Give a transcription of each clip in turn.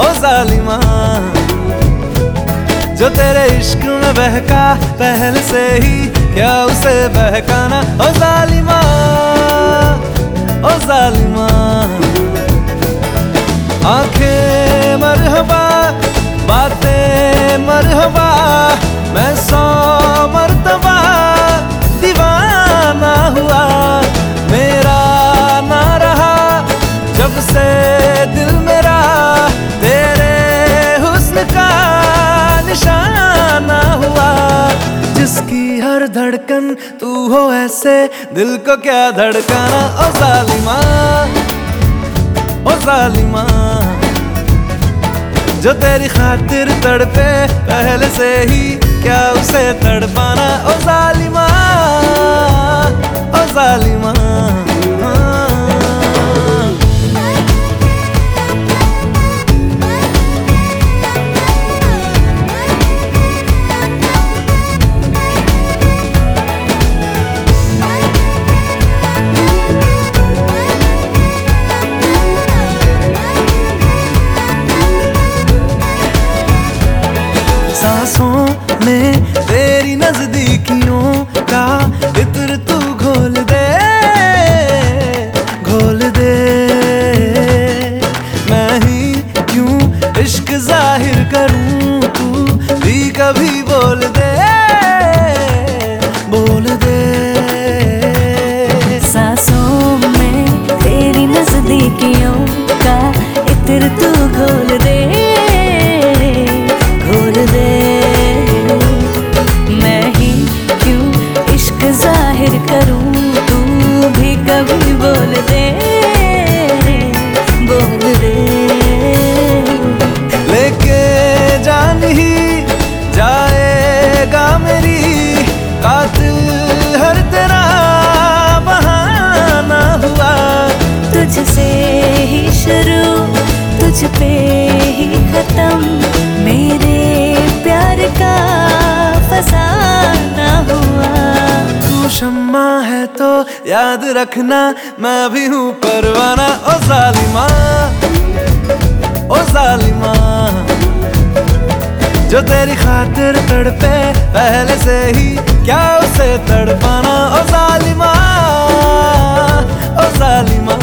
ओ जालिमा, जो तेरे इश्क में बहका, पहल से ही क्या उसे बहकाना? ओ जालिमा ओ जालिमा, आँखें मरहबा, बातें मरहबा, मैं सौ धड़कन, तू हो ऐसे, दिल को क्या धड़काना? ओ सालिमा ओ सालिमा, जो तेरी खातिर तड़पे, पहले से ही क्या उसे तड़पाना? ओ कभी बोल दे बोल याद रखना, मैं भी हूँ परवाना। ओ सालिमा ओ सालिमा जो तेरी खातिर तड़पे, पहले से ही क्या उसे तड़पाना। ओ सालिमा ओ जालिमा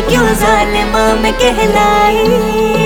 क्यों जालिमा में कहलाई।